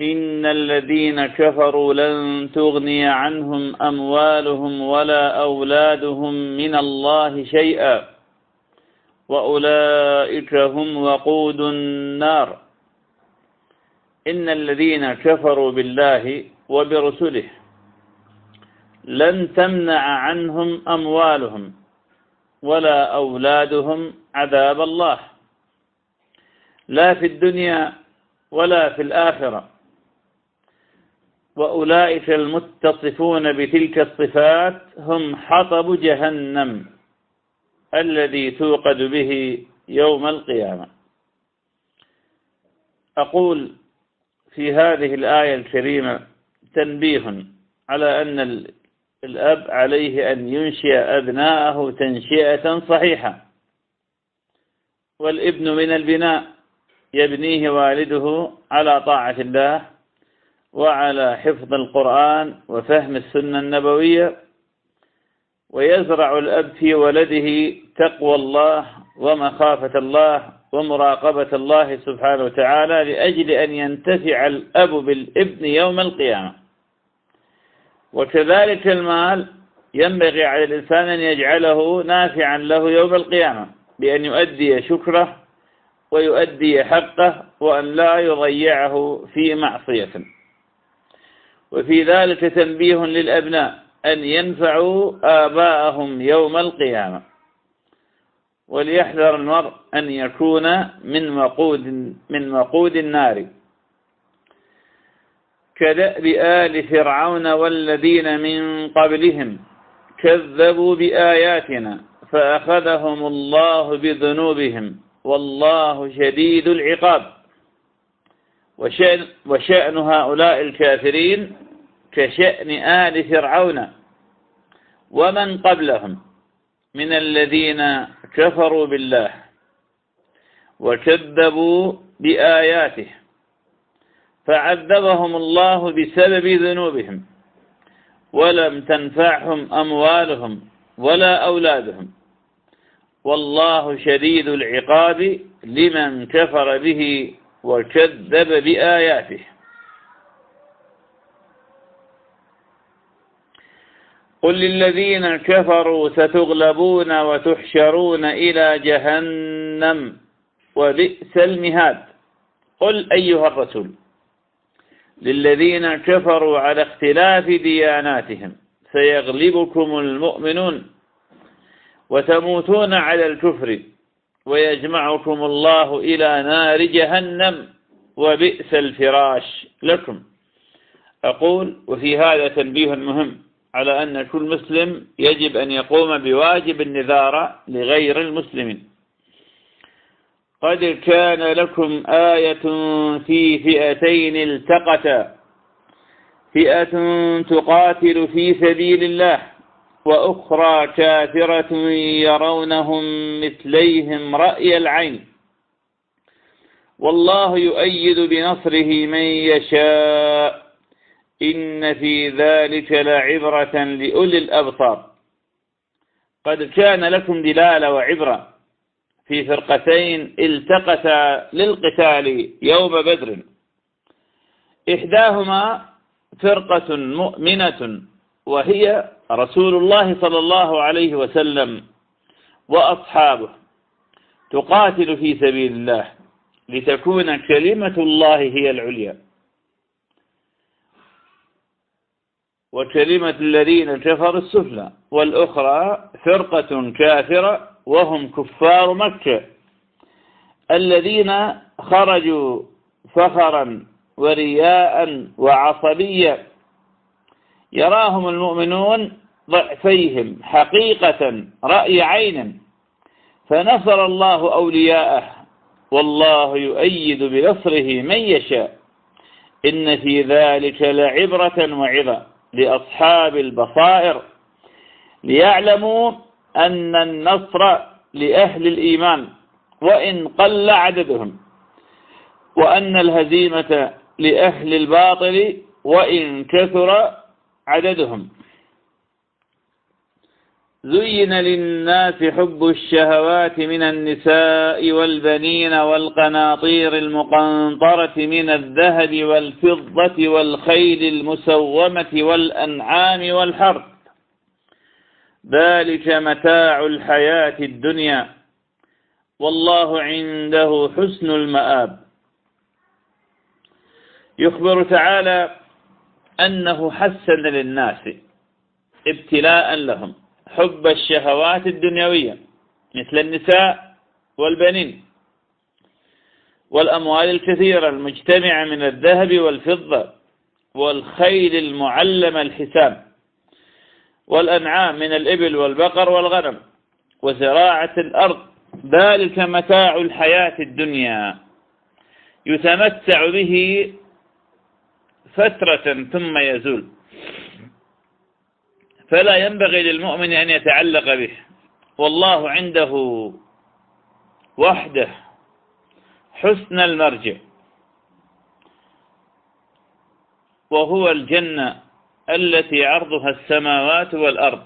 إن الذين كفروا لن تغني عنهم أموالهم ولا أولادهم من الله شيئا وأولئك هم وقود النار. إن الذين كفروا بالله وبرسله لن تمنع عنهم أموالهم ولا أولادهم عذاب الله. لا في الدنيا ولا في الآخرة. وأولئك المتصفون بتلك الصفات هم حطب جهنم الذي توقد به يوم القيامة. أقول في هذه الآية الكريمة تنبيه على أن الأب عليه أن ينشئ أبناءه تنشئة صحيحة والابن من البناء يبنيه والده على طاعة الله وعلى حفظ القرآن وفهم السنة النبوية ويزرع الأب في ولده تقوى الله ومخافة الله ومراقبة الله سبحانه وتعالى لأجل أن ينتفع الأب بالابن يوم القيامة. وكذلك المال ينبغي على الإنسان أن يجعله نافعا له يوم القيامة بأن يؤدي شكره ويؤدي حقه وأن لا يضيعه في معصية. وفي ذلك تنبيه للأبناء أن ينفعوا آباءهم يوم القيامة. وليحذر المرء أن يكون من وقود من وقود النار. كدأب آل فرعون والذين من قبلهم كذبوا بآياتنا فأخذهم الله بذنوبهم. والله شديد العقاب. وشأن, وشأن هؤلاء الكافرين كشأن آل فرعون ومن قبلهم من الذين كفروا بالله وكذبوا بآياته فعذبهم الله بسبب ذنوبهم ولم تنفعهم أموالهم ولا أولادهم والله شديد العقاب لمن كفر به وكذب بآياته. قل للذين كفروا ستغلبون وتحشرون إلى جهنم وبئس المهاد. قل أيها الرسول للذين كفروا على اختلاف دياناتهم سيغلبكم المؤمنون وتموتون على الكفر. ويجمعكم الله إلى نار جهنم وبئس الفراش لكم. أقول وفي هذا تنبيه مهم على أن كل مسلم يجب أن يقوم بواجب النذارة لغير المسلمين. قد كان لكم آية في فئتين التقتا. فئة تقاتل في سبيل الله. وأخرى كافرة يرونهم مثليهم رأي العين. والله يؤيد بنصره من يشاء. إن في ذلك لعبرة لأولي الأبصار. قد كان لكم دلالة وعبرة. في فرقتين التقتا للقتال يوم بدر. إحداهما فرقة مؤمنة وهي رسول الله صلى الله عليه وسلم وأصحابه تقاتل في سبيل الله لتكون كلمة الله هي العليا. وكلمة الذين كفروا السفلى والأخرى فرقة كافرة وهم كفار مكة. الذين خرجوا فخرا ورياء وعصبية يراهم المؤمنون ضعفيهم حقيقة رأي عين فنصر الله أولياءه والله يؤيد بنصره من يشاء إن في ذلك لعبرة وعظة لأصحاب البصائر ليعلموا أن النصر لأهل الإيمان وإن قل عددهم وأن الهزيمة لأهل الباطل وإن كثر عددهم زين للناس حب الشهوات من النساء والبنين والقناطير المقنطرة من الذهب والفضة والخيل المسومة والأنعام والحرث ذلك متاع الحياة الدنيا والله عنده حسن المآب يخبر تعالى أنه حسن للناس ابتلاء لهم حب الشهوات الدنيوية مثل النساء والبنين والأموال الكثيرة المجتمعة من الذهب والفضة والخيل المعلمة الحساب والأنعام من الإبل والبقر والغنم وزراعة الأرض ذلك متاع الحياة الدنيا. يتمتع به فترة ثم يزول. فلا ينبغي للمؤمن أن يتعلق به. والله عنده وحده حسن المرجع. وهو الجنة التي عرضها السماوات والأرض.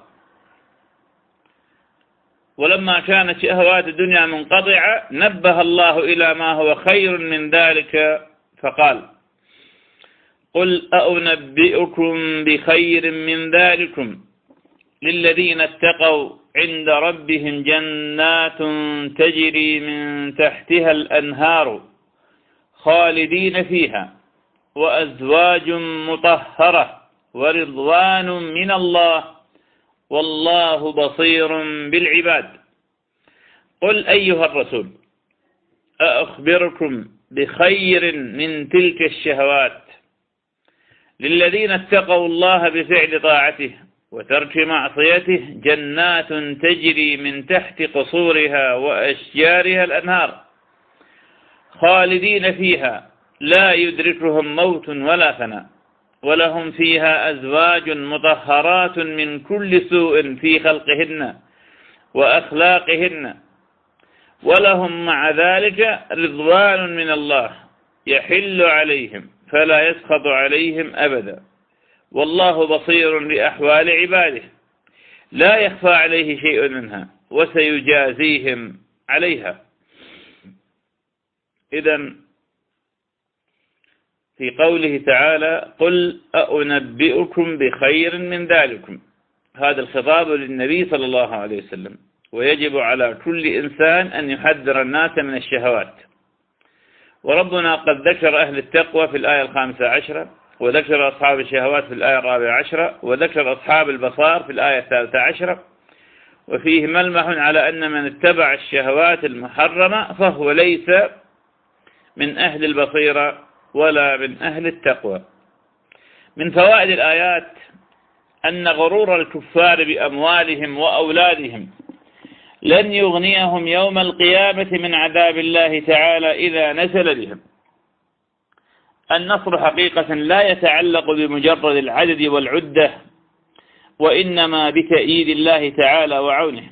ولما كانت شهوات الدنيا منقطعة نبه الله إلى ما هو خير من ذلك فقال قل أنبئكم بخير من ذلكم. للذين اتقوا عند ربهم جنات تجري من تحتها الأنهار خالدين فيها وأزواج مطهرة ورضوان من الله والله بصير بالعباد. قل أيها الرسول أخبركم بخير من تلك الشهوات؟ للذين اتقوا الله بفعل طاعته وترك معصيته جنات تجري من تحت قصورها وأشجارها الأنهار خالدين فيها. لا يدركهم موت ولا فناء. ولهم فيها أزواج مطهرات من كل سوء في خلقهن وأخلاقهن. ولهم مع ذلك رضوان من الله يحل عليهم فلا يسخط عليهم أبدا. والله بصير لأحوال عباده. لا يخفى عليه شيء منها وسيجازيهم عليها. إذا في قوله تعالى قل أنبئكم بخير من ذلكم. هذا الخطاب للنبي صلى الله عليه وسلم. ويجب على كل إنسان أن يحذر الناس من الشهوات. وربنا قد ذكر أهل التقوى في الآية الخامسة عشرة. وذكر أصحاب الشهوات في الآية الرابعة عشرة وذكر أصحاب البصار في الآية الثالثة عشرة. وفيه ملمح على أن من اتبع الشهوات المحرمة فهو ليس من أهل البصيرة ولا من أهل التقوى. من فوائد الآيات أن غرور الكفار بأموالهم وأولادهم لن يغنيهم يوم القيامة من عذاب الله تعالى إذا نزل بهم. النصر حقيقة لا يتعلق بمجرد العدد والعدة وإنما بتأييد الله تعالى وعونه.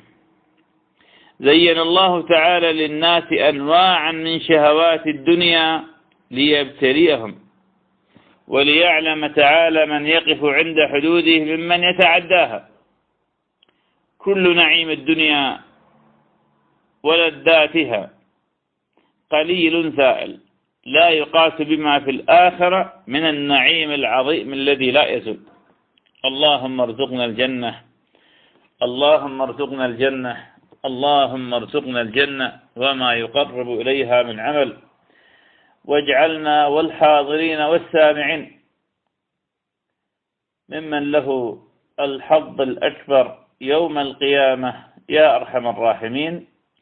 زين الله تعالى للناس أنواعا من شهوات الدنيا ليبتليهم وليعلم تعالى من يقف عند حدوده ممن يتعداها. كل نعيم الدنيا ولذاتها قليل سائل لا يقاس بما في الآخرة من النعيم العظيم الذي لا يزول. اللهم ارزقنا الجنة. اللهم ارزقنا الجنة. اللهم ارزقنا الجنة وما يقرب إليها من عمل. واجعلنا والحاضرين والسامعين ممن له الحظ الأكبر يوم القيامة. يا أرحم الراحمين.